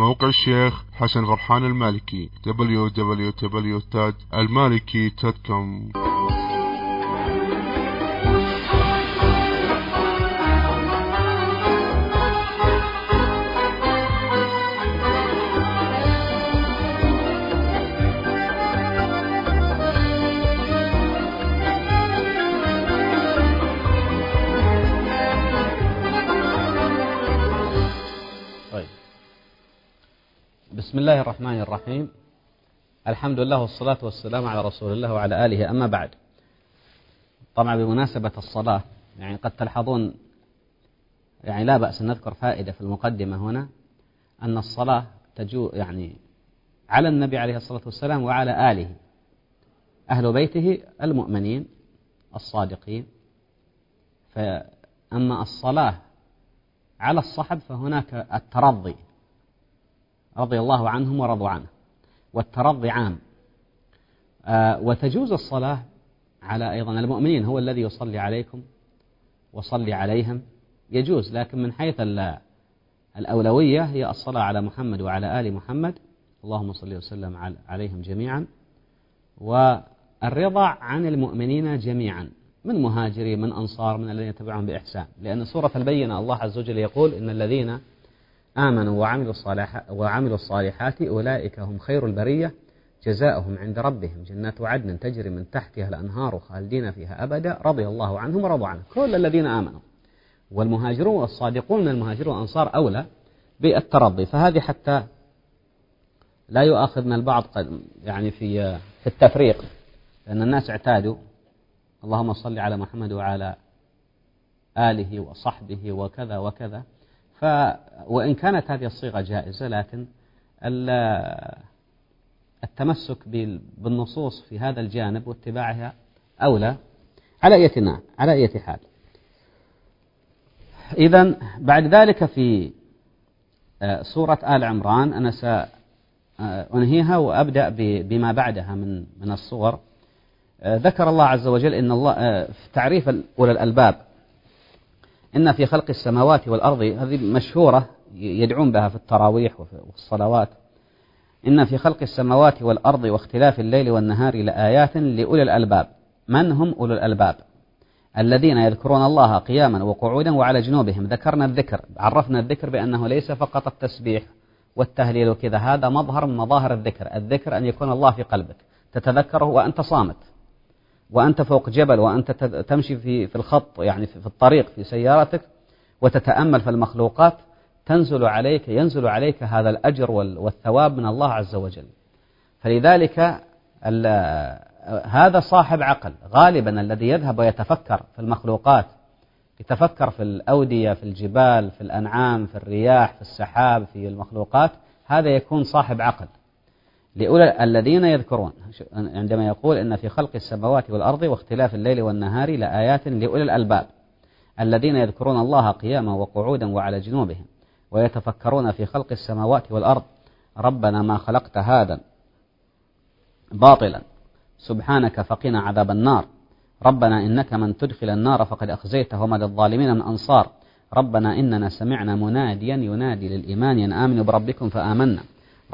موقع الشيخ حسن غرحان المالكي www.المالكي.com بسم الله الرحمن الرحيم. الحمد لله والصلاة والسلام على رسول الله وعلى آله. أما بعد طبعا بمناسبة الصلاة يعني قد تلحظون يعني لا بأس أن نذكر فائدة في المقدمة هنا أن الصلاة تجو يعني على النبي عليه الصلاة والسلام وعلى آله أهل بيته المؤمنين الصادقين. فأما الصلاة على الصحب فهناك الترضي. رضي الله عنهم ورضوا عنه. والترضي عام. آه، وتجوز الصلاة على أيضا المؤمنين هو الذي يصلي عليكم وصلي عليهم يجوز لكن من حيث الأولوية هي الصلاة على محمد وعلى آل محمد. اللهم صل وسلم عليهم جميعا. والرضا عن المؤمنين جميعا من مهاجرين من أنصار من الذين يتبعهم بإحسان. لأن سورة البينة الله عز وجل يقول إن الذين آمنوا وعملوا الصالحات, وعملوا الصالحات أولئك هم خير البرية. جزاؤهم عند ربهم. جنات عدن تجري من تحتها الأنهار خالدين فيها أبدا. رضي الله عنهم ورضوا عنه. كل الذين آمنوا. والمهاجرون والصادقون من المهاجرون والأنصار أولى بالترضي. فهذه حتى لا يؤاخذنا البعض قد يعني في في التفريق. لأن الناس اعتادوا. اللهم صل على محمد وعلى آله وصحبه وكذا وكذا. ف وإن كانت هذه الصيغة جائزة لكن التمسك بالنصوص في هذا الجانب واتباعها أولى على أية على أية حال. إذا بعد ذلك في آه، سورة آل عمران أنا سأنهيها وأبدأ بما بعدها من من الصور. آه، ذكر الله عز وجل إن الله آه، في تعريف أولى الألباب. إن في خلق السماوات والأرض هذه مشهورة يدعون بها في التراويح وفي الصلوات. إن في خلق السماوات والأرض واختلاف الليل والنهار لآيات لأولي الألباب. من هم أولو الألباب؟ الذين يذكرون الله قياما وقعودا وعلى جنوبهم. ذكرنا الذكر عرفنا الذكر بأنه ليس فقط التسبيح والتهليل وكذا هذا مظهر من مظاهر الذكر. الذكر أن يكون الله في قلبك تتذكره وأنت صامت. وأنت فوق جبل وأنت تمشي في في الخط يعني في الطريق في سيارتك وتتأمل في المخلوقات تنزل عليك ينزل عليك هذا الأجر والثواب من الله عز وجل. فلذلك هذا صاحب عقل غالبا الذي يذهب ويتفكر في المخلوقات يتفكر في الأودية في الجبال في الأنعام في الرياح في السحاب في المخلوقات هذا يكون صاحب عقل. لأولى الذين يذكرون. عندما يقول إن في خلق السماوات والأرض واختلاف الليل والنهار لآيات لأولي الألباب. الذين يذكرون الله قياما وقعودا وعلى جنوبهم ويتفكرون في خلق السماوات والأرض. ربنا ما خلقت هذا باطلا. سبحانك فقنا عذاب النار. ربنا إنك من تدخل النار فقد أخزيته وما للظالمين من أنصار. ربنا إننا سمعنا مناديا ينادي للإيمان أن آمنوا بربكم فآمنا.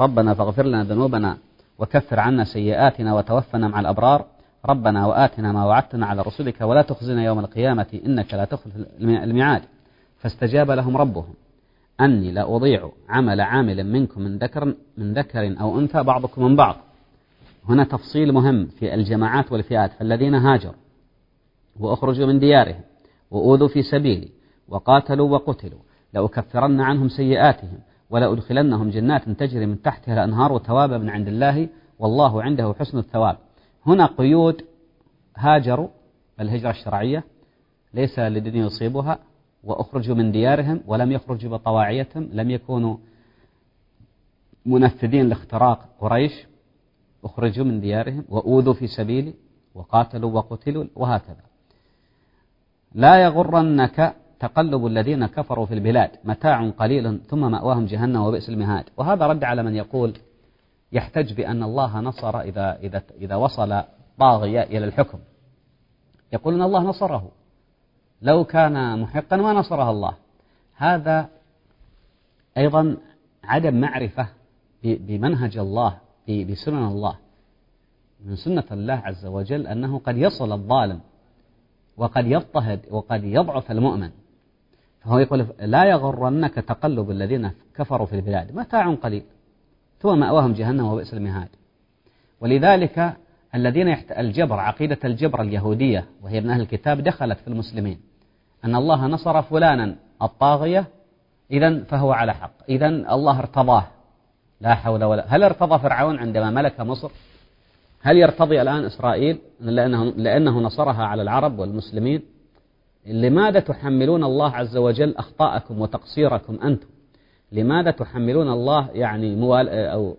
ربنا فاغفر لنا ذنوبنا وكفر عنا سيئاتنا وتوفنا مع الأبرار. ربنا وآتنا ما وعدتنا على رسلك ولا تخزنا يوم القيامة إنك لا تخلف الميعاد. فاستجاب لهم ربهم. أني لا أضيع عمل عامل منكم من ذكر من ذكر أو أنثى بعضكم من بعض. هنا تفصيل مهم في الجماعات والفئات. فالذين هاجروا وأخرجوا من ديارهم وأوذوا في سبيلي وقاتلوا وقتلوا لأكفرن عنهم سيئاتهم ولأدخلنهم جنات تجري من تحتها الأنهار وثوابا من عند الله والله عنده حسن الثواب. هنا قيود هاجروا الهجرة الشرعية ليس لدين يصيبها وأخرجوا من ديارهم ولم يخرجوا بطواعيتهم لم يكونوا منفذين لاختراق قريش أخرجوا من ديارهم وأوذوا في سبيلي وقاتلوا وقتلوا وهكذا. لا يغرنك تقلب الذين كفروا في البلاد متاع قليل ثم مأواهم جهنم وبئس المهاد. وهذا رد على من يقول يحتج بأن الله نصر إذا, إذا, إذا وصل طاغية إلى الحكم. يقول أن الله نصره. لو كان محقا ما نصره الله. هذا أيضا عدم معرفة بمنهج الله بسنن الله. من سنة الله عز وجل أنه قد يصل الظالم وقد يضطهد وقد يضعف المؤمن. فهو يقول لا يغرنك تقلب الذين كفروا في البلاد متاع قليل. ثم مأواهم جهنم وبئس المهاد. ولذلك الذين يحت... الجبر عقيدة الجبر اليهودية وهي من أهل الكتاب دخلت في المسلمين. أن الله نصر فلانا الطاغية إذا فهو على حق. إذا الله ارتضاه. لا حول ولا هل ارتضى فرعون عندما ملك مصر؟ هل يرتضي الآن إسرائيل لأنه, لأنه نصرها على العرب والمسلمين؟ لماذا تحملون الله عز وجل أخطاءكم وتقصيركم أنتم؟ لماذا تحملون الله يعني موال أو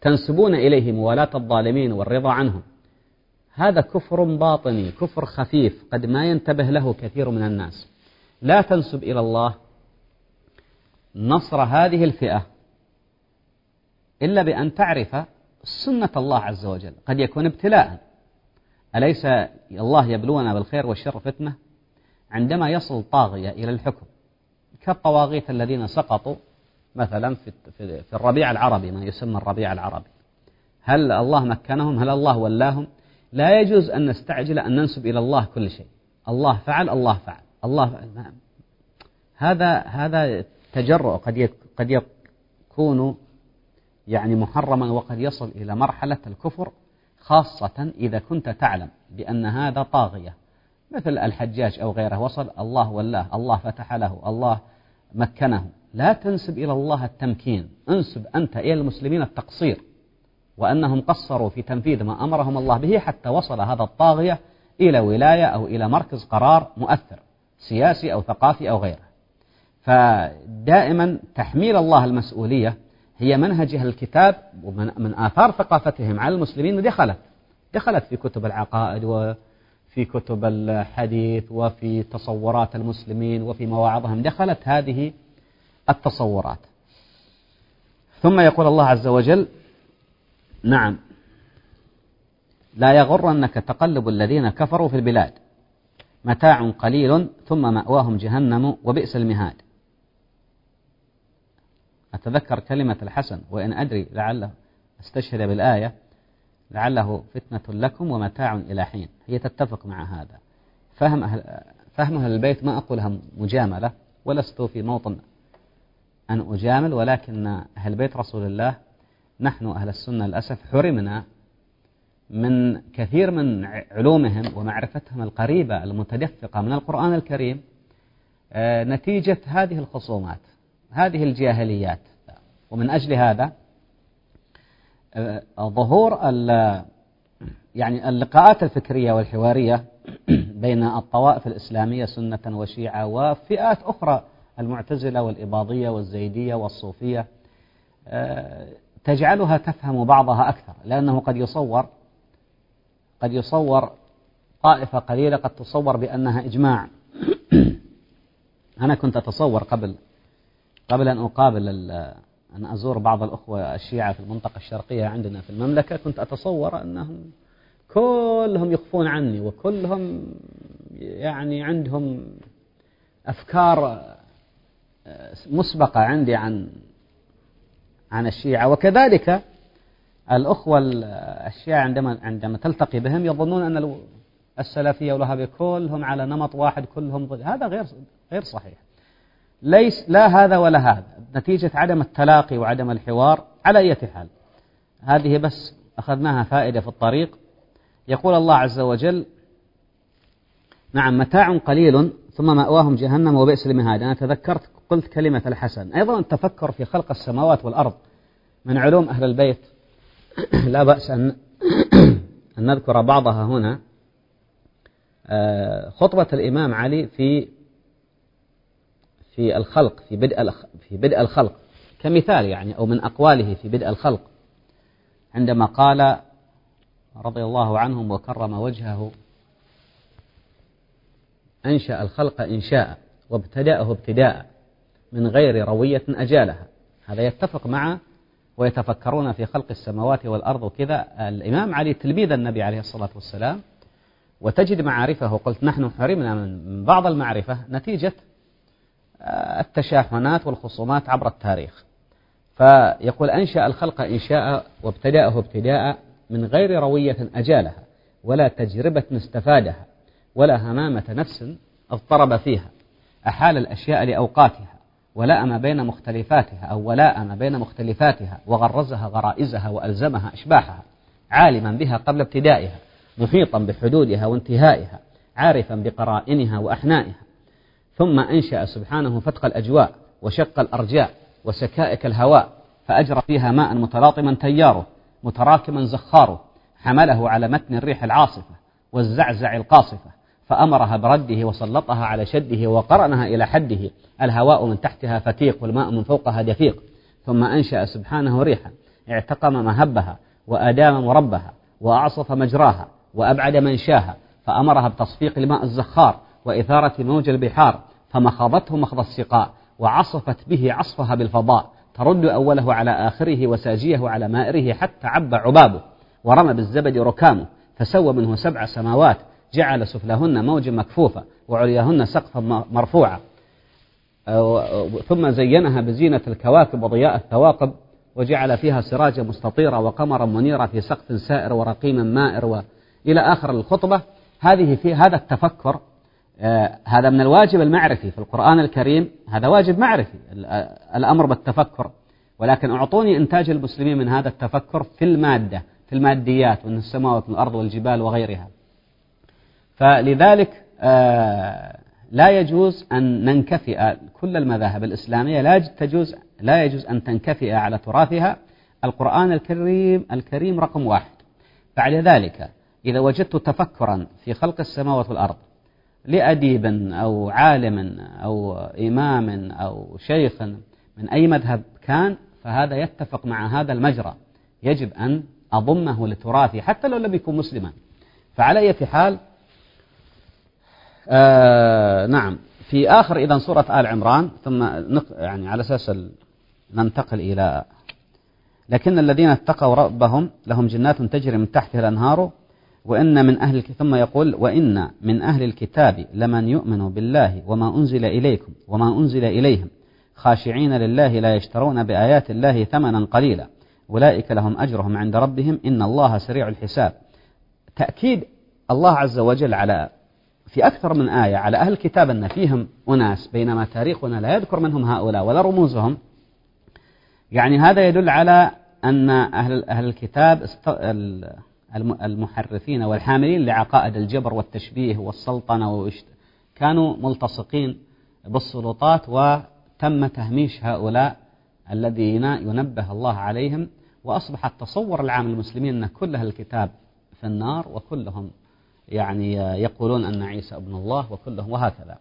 تنسبون إليه موالاة الظالمين والرضا عنهم؟ هذا كفر باطني كفر خفيف قد ما ينتبه له كثير من الناس. لا تنسب إلى الله نصر هذه الفئة إلا بأن تعرف سنة الله عز وجل. قد يكون ابتلاء. أليس الله يبلونا بالخير والشر فتنة؟ عندما يصل طاغية إلى الحكم كالطواغيت الذين سقطوا مثلا في الربيع العربي ما يسمى الربيع العربي. هل الله مكنهم؟ هل الله ولاهم؟ لا يجوز أن نستعجل أن ننسب إلى الله كل شيء. الله فعل الله فعل. الله فعل. نعم. هذا هذا تجرؤ قد قد يكون يعني محرما وقد يصل إلى مرحلة الكفر خاصة إذا كنت تعلم بأن هذا طاغية. مثل الحجاج أو غيره وصل الله ولاه الله فتح له الله مكنه. لا تنسب إلى الله التمكين انسب أنت إلى المسلمين التقصير. وأنهم قصروا في تنفيذ ما أمرهم الله به حتى وصل هذا الطاغية إلى ولاية أو إلى مركز قرار مؤثر سياسي أو ثقافي أو غيره. فدائما تحميل الله المسؤولية هي منهج أهل الكتاب ومن من آثار ثقافتهم على المسلمين دخلت دخلت في كتب العقائد وفي كتب الحديث وفي تصورات المسلمين وفي مواعظهم دخلت هذه التصورات. ثم يقول الله عز وجل نعم لا يغرنك تقلب الذين كفروا في البلاد. متاع قليل ثم مأواهم جهنم وبئس المهاد. أتذكر كلمة الحسن وإن أدري لعله أستشهد بالآية لعله فتنة لكم ومتاع إلى حين. هي تتفق مع هذا. فهم أهل فهم أهل البيت ما أقولها مجاملة ولست في موطن أن أجامل ولكن أهل بيت رسول الله نحن أهل السنة للأسف حرمنا من كثير من علومهم ومعرفتهم القريبة المتدفقة من القرآن الكريم آه، نتيجة هذه الخصومات هذه الجاهليات. ومن أجل هذا ظهور يعني اللقاءات الفكرية والحوارية بين الطوائف الإسلامية سنة وشيعة وفئات أخرى المعتزلة والإباضية والزيدية والصوفية آه، تجعلها تفهم بعضها أكثر لأنه قد يصور قد يصور طائفة قليلة قد تصور بأنها إجماع. أنا كنت أتصور قبل قبل أن أقابل أن أزور بعض الأخوة الشيعة في المنطقة الشرقية عندنا في المملكة كنت أتصور أنهم كلهم يخفون عني وكلهم يعني عندهم أفكار مسبقة عندي عن عن الشيعة. وكذلك الأخوة الشيعة عندما عندما تلتقي بهم يظنون أن السلفية والوهابية كلهم على نمط واحد كلهم ضد هذا غير غير صحيح. ليس لا هذا ولا هذا. نتيجة عدم التلاقي وعدم الحوار على أي حال. هذه بس أخذناها فائدة في الطريق. يقول الله عز وجل نعم متاع قليل ثم مأواهم جهنم وبئس المهاد. أنا تذكرت قلت كلمة الحسن. أيضا التفكر في خلق السماوات والأرض. من علوم أهل البيت لا بأس أن أن نذكر بعضها هنا. آه، خطبة الإمام علي في في الخلق في بدء في بدء الخلق. كمثال يعني أو من أقواله في بدء الخلق. عندما قال رضي الله عنهم وكرم وجهه أنشأ الخلق إنشاء وابتدأه ابتداء من غير روية أجالها. هذا يتفق مع ويتفكرون في خلق السماوات والأرض وكذا. الإمام علي تلميذ النبي عليه الصلاة والسلام. وتجد معارفه قلت نحن حرمنا من بعض المعرفة نتيجة التشاحنات والخصومات عبر التاريخ. فيقول أنشأ الخلق إنشاء وابتدأه ابتداء من غير روية أجالها ولا تجربة استفادها ولا همامة نفس اضطرب فيها أحال الأشياء لأوقاتها ولأم بين مختلفاتها أو ولائم بين مختلفاتها وغرزها غرائزها وألزمها أشباحها عالما بها قبل ابتدائها محيطا بحدودها وانتهائها عارفا بقرائنها وأحنائها. ثم أنشأ سبحانه فتق الأجواء وشق الأرجاء وسكائك الهواء فأجرى فيها ماء متلاطما تياره متراكما زخاره حمله على متن الريح العاصفة والزعزع القاصفة فأمرها برده وسلطها على شده وقرنها إلى حده الهواء من تحتها فتيق والماء من فوقها دفيق ثم أنشأ سبحانه ريحا اعتقم مهبها وأدام مربها وأعصف مجراها وأبعد منشاها فأمرها بتصفيق الماء الزخار وإثارة موج البحار فمخضته مخض السقاء وعصفت به عصفها بالفضاء ترد أوله على آخره وساجيه على مائره حتى عب عبابه ورمى بالزبد ركامه فسوى منه سبع سماوات جعل سفلهن موجا مكفوفة وعلياهن سقفا مرفوعا. ثم زينها بزينة الكواكب وضياء الثواقب وجعل فيها سراجا مستطيرا وقمرا منيرا في سقف سائر ورقيم مائر وإلى آخر الخطبة هذه في هذا التفكر هذا من الواجب المعرفي في القرآن الكريم. هذا واجب معرفي الأمر بالتفكر. ولكن أعطوني إنتاج المسلمين من هذا التفكر في المادة في الماديات ومن السماوات والأرض والجبال وغيرها. فلذلك آه لا يجوز أن ننكفئ كل المذاهب الإسلامية. لا تجوز لا يجوز أن تنكفئ على تراثها. القرآن الكريم الكريم رقم واحد. بعد ذلك إذا وجدت تفكرا في خلق السماوات والأرض لأديب أو عالم أو إمام أو شيخ من أي مذهب كان فهذا يتفق مع هذا المجرى. يجب أن أضمه لتراثي حتى لو لم يكن مسلما. فعلى أي حال آه نعم. في آخر إذا سورة آل عمران ثم يعني على أساس ننتقل إلى لكن الذين اتقوا ربهم لهم جنات تجري من تحتها الأنهار وإن من أهل ثم يقول وإن من أهل الكتاب لمن يؤمن بالله وما أنزل إليكم وما أنزل إليهم خاشعين لله لا يشترون بآيات الله ثمنا قليلا أولئك لهم أجرهم عند ربهم إن الله سريع الحساب. تأكيد الله عز وجل على في أكثر من آية على أهل الكتاب أن فيهم أناس بينما تاريخنا لا يذكر منهم هؤلاء ولا رموزهم. يعني هذا يدل على أن أهل أهل الكتاب المحرفين والحاملين لعقائد الجبر والتشبيه والسلطنة كانوا ملتصقين بالسلطات وتم تهميش هؤلاء الذين ينبه الله عليهم وأصبح التصور العام للمسلمين أن كل الكتاب في النار وكلهم يعني يقولون أن عيسى ابن الله وكلهم وهكذا.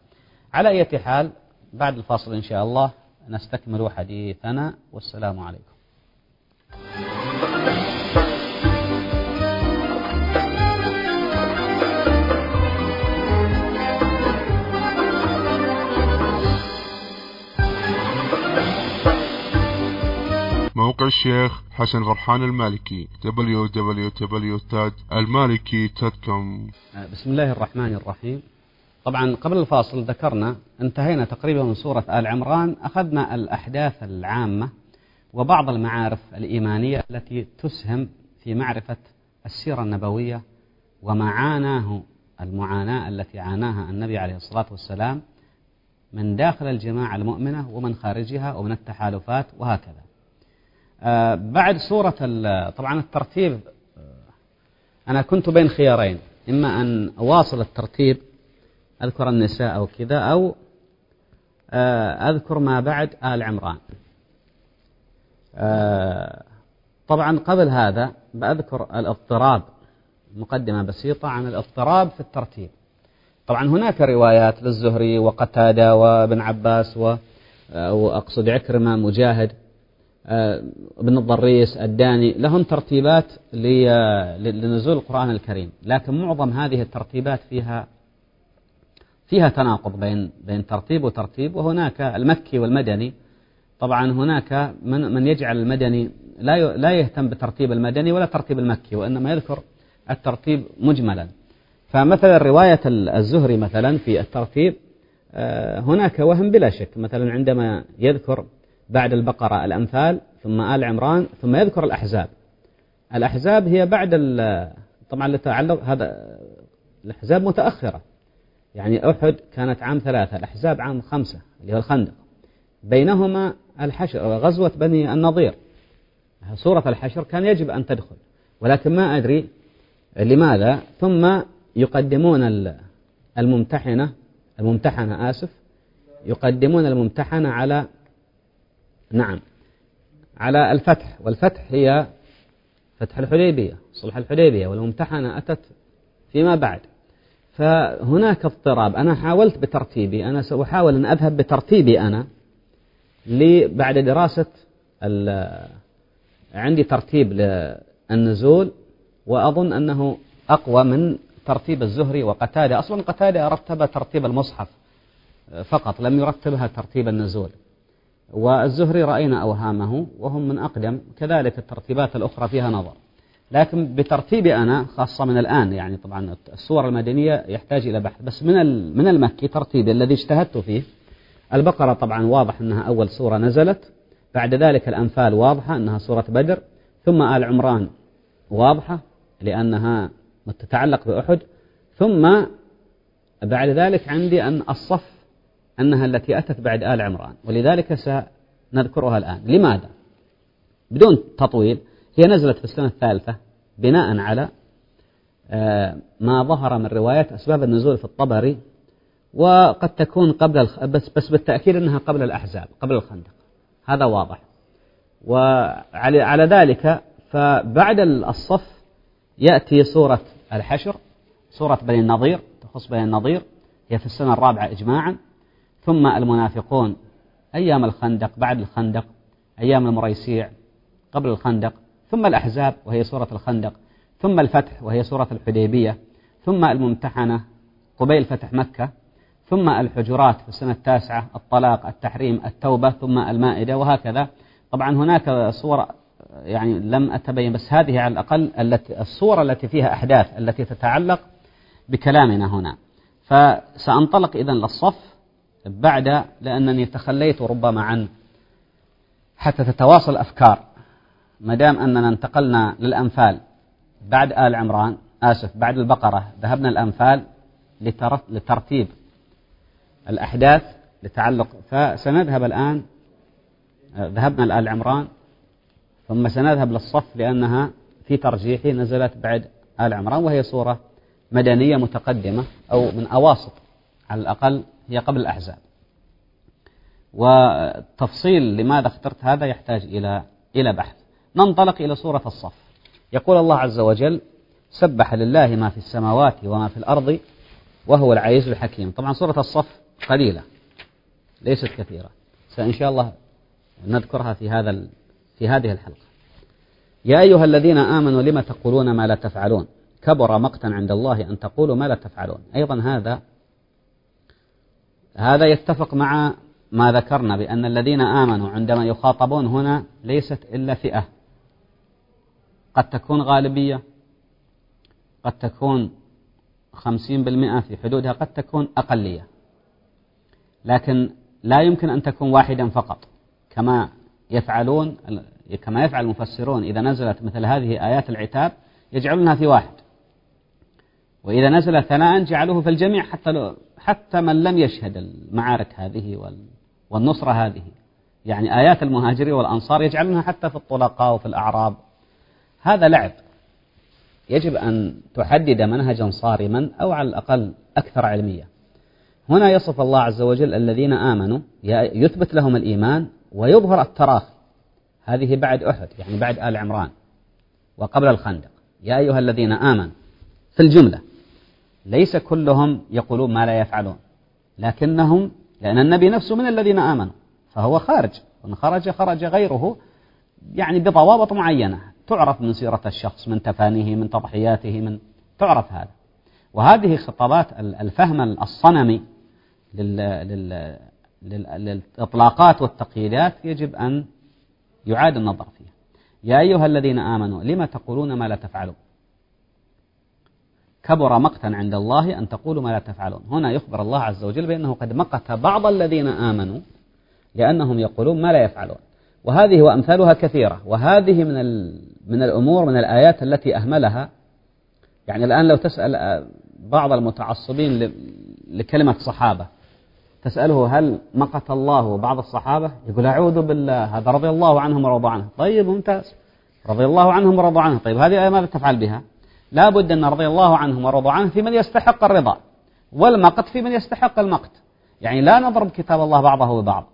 على أي حال بعد الفاصل إن شاء الله نستكمل حديثنا والسلام عليكم. موقع الشيخ حسن فرحان المالكي. www.almaliki.com بسم الله الرحمن الرحيم. طبعا قبل الفاصل ذكرنا انتهينا تقريبا من سورة آل عمران أخذنا الأحداث العامة وبعض المعارف الإيمانية التي تسهم في معرفة السيرة النبوية وما عاناه المعاناة التي عاناها النبي عليه الصلاة والسلام من داخل الجماعة المؤمنة ومن خارجها ومن التحالفات وهكذا. آه، بعد سورة طبعا الترتيب آه، أنا كنت بين خيارين إما أن أواصل الترتيب أذكر النساء أو كذا أو آه، أذكر ما بعد آل عمران. طبعا قبل هذا بأذكر الاضطراب مقدمة بسيطة عن الاضطراب في الترتيب. طبعا هناك روايات للزهري وقتادة وابن عباس وأقصد عكرمة مجاهد. آه، ابن الضريس الداني لهم ترتيبات لنزول القرآن الكريم. لكن معظم هذه الترتيبات فيها فيها تناقض بين بين ترتيب وترتيب. وهناك المكي والمدني. طبعا هناك من من يجعل المدني لا لا يهتم بترتيب المدني ولا ترتيب المكي وإنما يذكر الترتيب مجملا. فمثلا رواية الزهري مثلا في الترتيب آه، هناك وهم بلا شك. مثلا عندما يذكر بعد البقرة الأمثال ثم آل عمران ثم يذكر الأحزاب. الأحزاب هي بعد طبعا لتعلق هذا الأحزاب متأخرة. يعني أحد كانت عام ثلاثة الأحزاب عام خمسة اللي هو الخندق. بينهما الحشر غزوة بني النضير. سورة الحشر كان يجب أن تدخل. ولكن ما أدري لماذا. ثم يقدمون الممتحنة الممتحنة آسف يقدمون الممتحنة على نعم. على الفتح والفتح هي فتح الحديبية صلح الحديبية والممتحنة أتت فيما بعد. فهناك اضطراب. أنا حاولت بترتيبي أنا سأحاول أن أذهب بترتيبي أنا بعد دراسة عندي ترتيب للنزول وأظن أنه أقوى من ترتيب الزهري وقتادة. أصلا قتادة رتب ترتيب المصحف فقط لم يرتبها ترتيب النزول. والزهري رأينا أوهامه وهم من أقدم كذلك الترتيبات الأخرى فيها نظر. لكن بترتيبي أنا خاصة من الآن يعني طبعا السور المدنية يحتاج إلى بحث. بس من من المكي ترتيبي الذي اجتهدت فيه البقرة طبعا واضح أنها أول سورة نزلت بعد ذلك الأنفال واضحة أنها سورة بدر ثم آل عمران واضحة لأنها تتعلق بأحد ثم بعد ذلك عندي أن الصف أنها التي أتت بعد آل عمران. ولذلك سنذكرها الآن. لماذا؟ بدون تطويل هي نزلت في السنة الثالثة بناء على آه، ما ظهر من روايات أسباب النزول في الطبري وقد تكون قبل بس بس بالتأكيد أنها قبل الأحزاب قبل الخندق. هذا واضح. وعلى على ذلك فبعد الصف يأتي سورة الحشر سورة بني النضير تخص بني النضير هي في السنة الرابعة إجماعا. ثم المنافقون. أيام الخندق بعد الخندق أيام المريسيع قبل الخندق ثم الأحزاب وهي سورة الخندق ثم الفتح وهي سورة الحديبية ثم الممتحنة قبيل فتح مكة ثم الحجرات في السنة التاسعة الطلاق التحريم التوبة ثم المائدة وهكذا. طبعا هناك صور يعني لم أتبين بس هذه على الأقل التي الصورة التي فيها أحداث التي تتعلق بكلامنا هنا. فسأنطلق إذن للصف بعد لأنني تخليت ربما عن حتى تتواصل الأفكار ما دام أننا انتقلنا للأنفال بعد آل عمران آسف بعد البقرة ذهبنا الأنفال لترتيب الأحداث لتعلق. فسنذهب الآن ذهبنا لآل عمران ثم سنذهب للصف لأنها في ترجيحي نزلت بعد آل عمران وهي صورة مدنية متقدمة أو من أواسط على الأقل هي قبل الأحزاب. وتفصيل لماذا اخترت هذا يحتاج إلى إلى بحث. ننطلق إلى سورة الصف. يقول الله عز وجل سبح لله ما في السماوات وما في الأرض وهو العزيز الحكيم. طبعا سورة الصف قليلة ليست كثيرة. سإن شاء الله نذكرها في هذا في هذه الحلقة. يا أيها الذين آمنوا لم تقولون ما لا تفعلون؟ كبر مقتا عند الله أن تقولوا ما لا تفعلون. أيضا هذا هذا يتفق مع ما ذكرنا بأن الذين آمنوا عندما يخاطبون هنا ليست إلا فئة. قد تكون غالبية قد تكون خمسين بالمئة في حدودها قد تكون أقلية. لكن لا يمكن أن تكون واحدا فقط كما يفعلون كما يفعل المفسرون إذا نزلت مثل هذه آيات العتاب يجعلونها في واحد. وإذا نزل ثناء جعلوه في الجميع حتى حتى من لم يشهد المعارك هذه والنصرة هذه. يعني آيات المهاجرين والأنصار يجعلونها حتى في الطلقاء وفي الأعراب. هذا لعب. يجب أن تحدد منهجا صارما أو على الأقل أكثر علمية. هنا يصف الله عز وجل الذين آمنوا يثبت لهم الإيمان ويظهر التراخي. هذه بعد أحد يعني بعد آل عمران وقبل الخندق. يا أيها الذين آمنوا في الجملة ليس كلهم يقولون ما لا يفعلون. لكنهم لأن النبي نفسه من الذين آمنوا فهو خارج. وإن خرج خرج غيره. يعني بضوابط معينة. تعرف من سيرة الشخص من تفانيه من تضحياته من تعرف هذا. وهذه خطابات الفهم الصنمي للإطلاقات والتقييدات يجب أن يعاد النظر فيها. يا أيها الذين آمنوا لما تقولون ما لا تفعلون؟ كبر مقتا عند الله أن تقولوا ما لا تفعلون. هنا يخبر الله عز وجل بأنه قد مقت بعض الذين آمنوا لأنهم يقولون ما لا يفعلون. وهذه وأمثالها كثيرة. وهذه من من الأمور من الآيات التي أهملها. يعني الآن لو تسأل بعض المتعصبين لكلمة صحابة تسأله هل مقت الله بعض الصحابة؟ يقول أعوذ بالله هذا رضي الله عنهم ورضوا عنه. طيب ممتاز. رضي الله عنهم ورضوا عنه. طيب هذه آية ماذا تفعل بها؟ لا بد أن رضي الله عنهم ورضوا عنه في من يستحق الرضا والمقت في من يستحق المقت. يعني لا نضرب كتاب الله بعضه ببعض.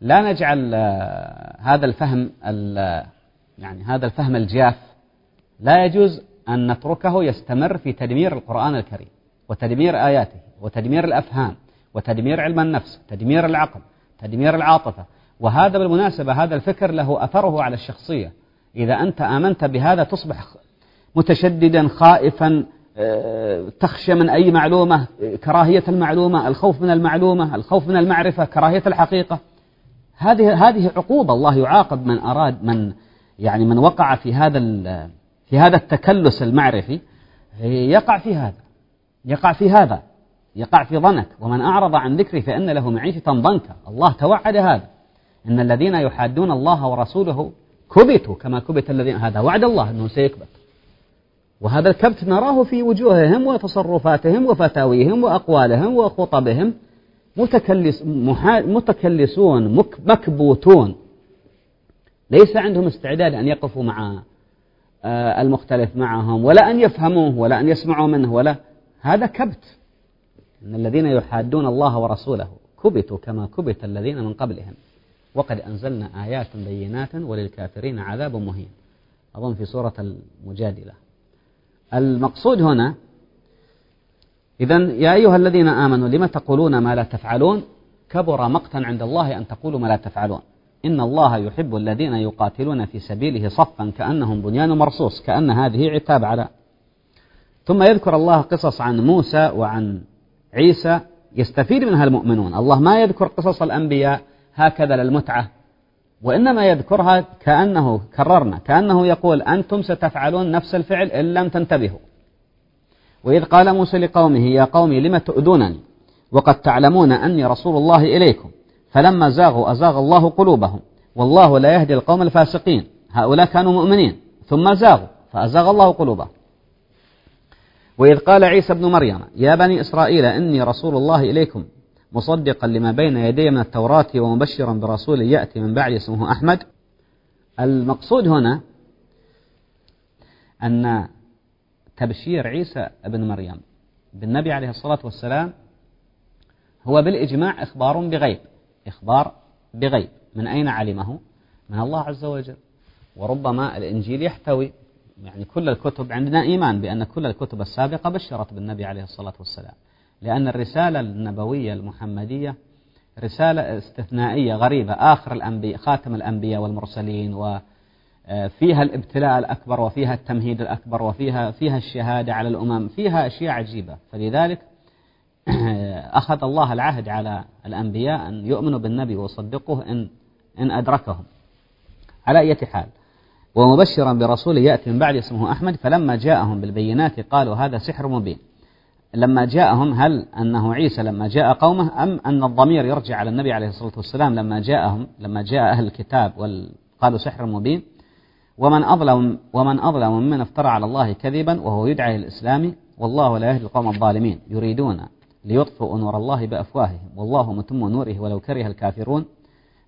لا نجعل آه، هذا الفهم يعني هذا الفهم الجاف. لا يجوز أن نتركه يستمر في تدمير القرآن الكريم وتدمير آياته وتدمير الأفهام وتدمير علم النفس تدمير العقل تدمير العاطفة. وهذا بالمناسبة هذا الفكر له أثره على الشخصية. إذا أنت آمنت بهذا تصبح متشددا خائفا آه، تخشى من أي معلومة كراهية المعلومة الخوف من المعلومة الخوف من المعرفة كراهية الحقيقة. هذه هذه عقوبة الله يعاقب من أراد من يعني من وقع في هذا في هذا التكلس المعرفي يقع في هذا يقع في هذا يقع في ضنك ومن أعرض عن ذكري فإن له معيشة ضنكا. الله توعد هذا. إن الذين يحادون الله ورسوله كبتوا كما كبت الذين هذا وعد الله أنه سيكبت. وهذا الكبت نراه في وجوههم وتصرفاتهم وفتاويهم وأقوالهم وخطبهم. متكلس متكلسون مكبوتون. ليس عندهم استعداد أن يقفوا مع آه، المختلف معهم ولا أن يفهموه ولا أن يسمعوا منه ولا. هذا كبت. إن الذين يحادون الله ورسوله كبتوا كما كبت الذين من قبلهم. وقد أنزلنا آيات بينات وللكافرين عذاب مهين. أظن في سورة المجادلة. المقصود هنا إذا يا أيها الذين آمنوا لم تقولون ما لا تفعلون؟ كبر مقتا عند الله أن تقولوا ما لا تفعلون. إن الله يحب الذين يقاتلون في سبيله صفا كأنهم بنيان مرصوص كأن هذه عتاب على. ثم يذكر الله قصص عن موسى وعن عيسى يستفيد منها المؤمنون. الله ما يذكر قصص الأنبياء هكذا للمتعة. وإنما يذكرها كأنه كررنا كأنه يقول أنتم ستفعلون نفس الفعل إن لم تنتبهوا. وإذ قال موسى لقومه يا قوم لم تؤذونني؟ وقد تعلمون أني رسول الله إليكم. فلما زاغوا أزاغ الله قلوبهم. والله لا يهدي القوم الفاسقين هؤلاء كانوا مؤمنين. ثم زاغوا فأزاغ الله قلوبهم. وإذ قال عيسى بن مريم يا بني إسرائيل إني رسول الله إليكم. مصدقا لما بين يدي من التوراة ومبشرا برسول يأتي من بعد اسمه أحمد. المقصود هنا أن تبشير عيسى بن مريم بالنبي عليه الصلاة والسلام هو بالإجماع إخبار بغيب إخبار بغيب. من أين علمه؟ من الله عز وجل. وربما الإنجيل يحتوي يعني كل الكتب عندنا إيمان بأن كل الكتب السابقة بشرت بالنبي عليه الصلاة والسلام. لأن الرسالة النبوية المحمدية رسالة استثنائية غريبة. آخر الأنبياء خاتم الأنبياء والمرسلين وفيها الابتلاء الأكبر وفيها التمهيد الأكبر وفيها فيها الشهادة على الأمم فيها أشياء عجيبة. فلذلك أخذ الله العهد على الأنبياء أن يؤمنوا بالنبي ويصدقوه إن إن أدركهم. على أي حال ومبشرا برسول يأتي من بعد اسمه أحمد فلما جاءهم بالبينات قالوا هذا سحر مبين. لما جاءهم هل أنه عيسى لما جاء قومه أم أن الضمير يرجع على النبي عليه الصلاة والسلام لما جاءهم لما جاء أهل الكتاب قالوا سحر مبين. ومن أظلم ومن أظلم ممن افترى على الله كذبا وهو يدعي الإسلام والله لا يهدي القوم الظالمين. يريدون ليطفئوا نور الله بأفواههم. والله متم نوره ولو كره الكافرون.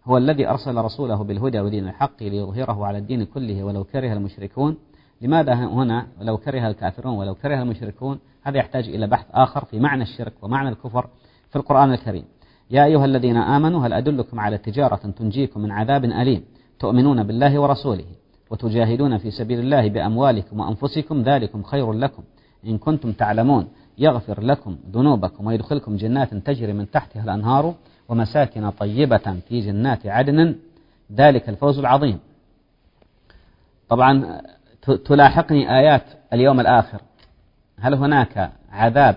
هو الذي أرسل رسوله بالهدى ودين الحق ليظهره على الدين كله ولو كره المشركون. لماذا هنا ولو كره الكافرون ولو كره المشركون؟ هذا يحتاج إلى بحث آخر في معنى الشرك ومعنى الكفر في القرآن الكريم. يا أيها الذين آمنوا هل أدلكم على تجارة تنجيكم من عذاب أليم؟ تؤمنون بالله ورسوله وتجاهدون في سبيل الله بأموالكم وأنفسكم ذلكم خير لكم. إن كنتم تعلمون يغفر لكم ذنوبكم ويدخلكم جنات تجري من تحتها الأنهار ومساكن طيبة في جنات عدن. ذلك الفوز العظيم. طبعا تلاحقني آيات اليوم الآخر. هل هناك عذاب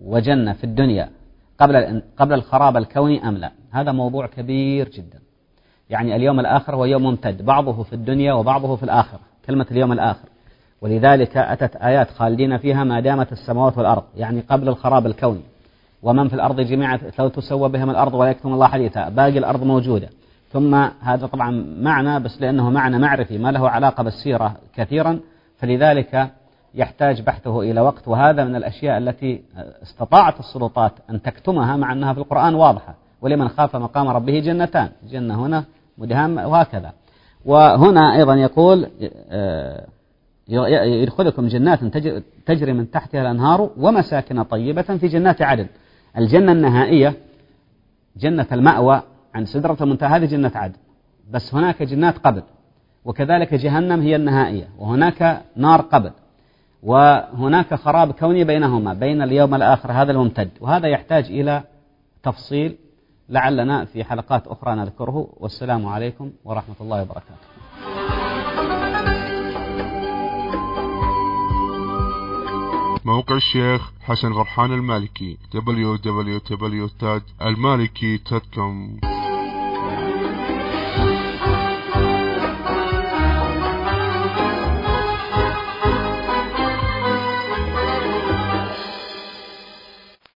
وجنة في الدنيا قبل قبل الخراب الكوني أم لا؟ هذا موضوع كبير جدا. يعني اليوم الآخر هو يوم ممتد بعضه في الدنيا وبعضه في الآخرة كلمة اليوم الآخر. ولذلك أتت آيات خالدين فيها ما دامت السماوات والأرض يعني قبل الخراب الكوني. ومن في الأرض جميعا لو تسوى بهم الأرض ولا يكتم الله حديثا باقي الأرض موجودة. ثم هذا طبعا معنى بس لأنه معنى معرفي ما له علاقة بالسيرة كثيرا. فلذلك يحتاج بحثه إلى وقت وهذا من الأشياء التي استطاعت السلطات أن تكتمها مع أنها في القرآن واضحة. ولمن خاف مقام ربه جنتان جنة هنا مدهام وهكذا. وهنا أيضا يقول آه، يدخلكم جنات تجري من تحتها الأنهار ومساكن طيبة في جنات عدن. الجنة النهائية جنة المأوى عن سدرة المنتهى هذه جنة عدن. بس هناك جنات قبل وكذلك جهنم هي النهائية وهناك نار قبل. وهناك خراب كوني بينهما بين اليوم الآخر هذا الممتد. وهذا يحتاج إلى تفصيل لعلنا في حلقات أخرى نذكره. والسلام عليكم ورحمة الله وبركاته. موقع الشيخ حسن غرحان المالكي www.المالكي.com